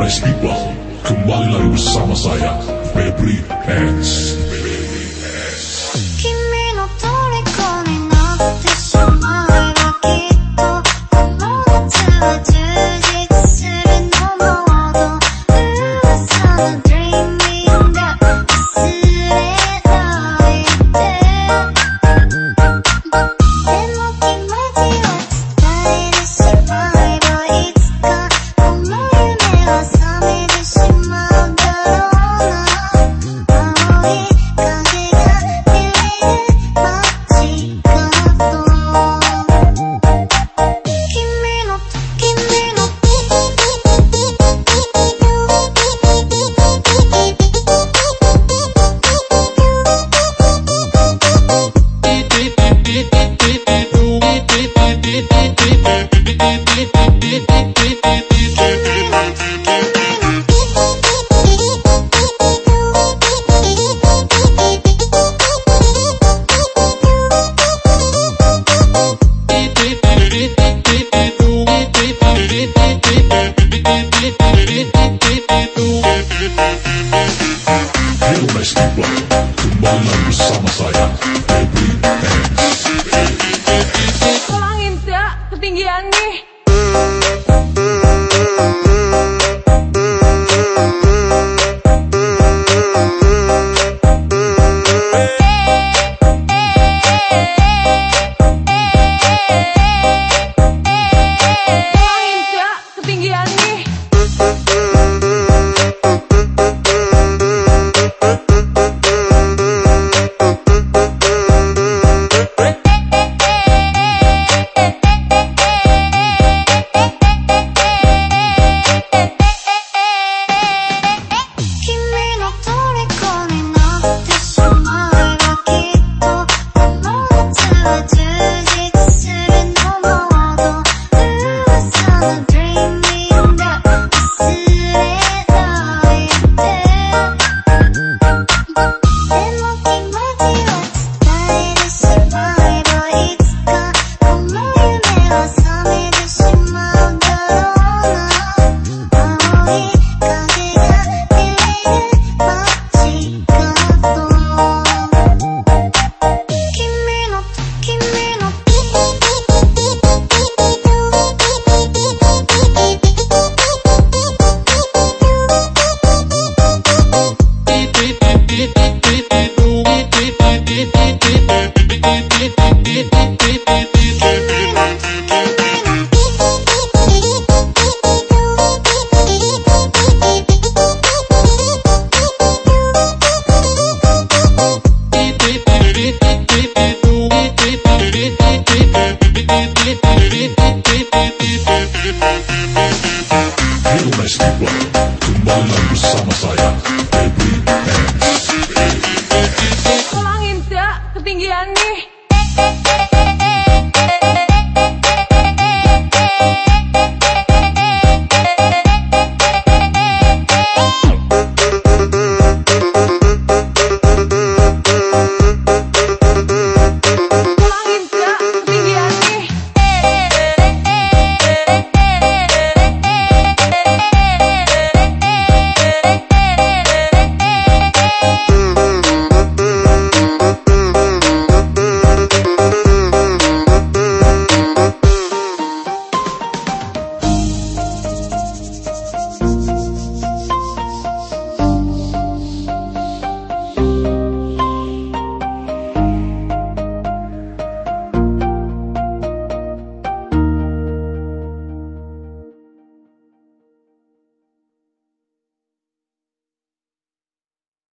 nice people Kembali lagi bersama saya Febri Hands thousand Bir Yıldaş Diplo Tüm balonlar bu sama sayak